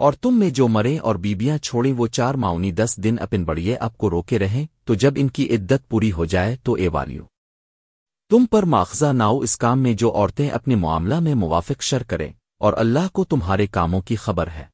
اور تم میں جو مرے اور بیبیاں چھوڑیں وہ چار معاونی دس دن اپن بڑیے اب کو روکے رہیں، تو جب ان کی عدت پوری ہو جائے تو اے والیو۔ تم پر ماخذہ ناؤ اس کام میں جو عورتیں اپنے معاملہ میں موافق شر کریں، اور اللہ کو تمہارے کاموں کی خبر ہے۔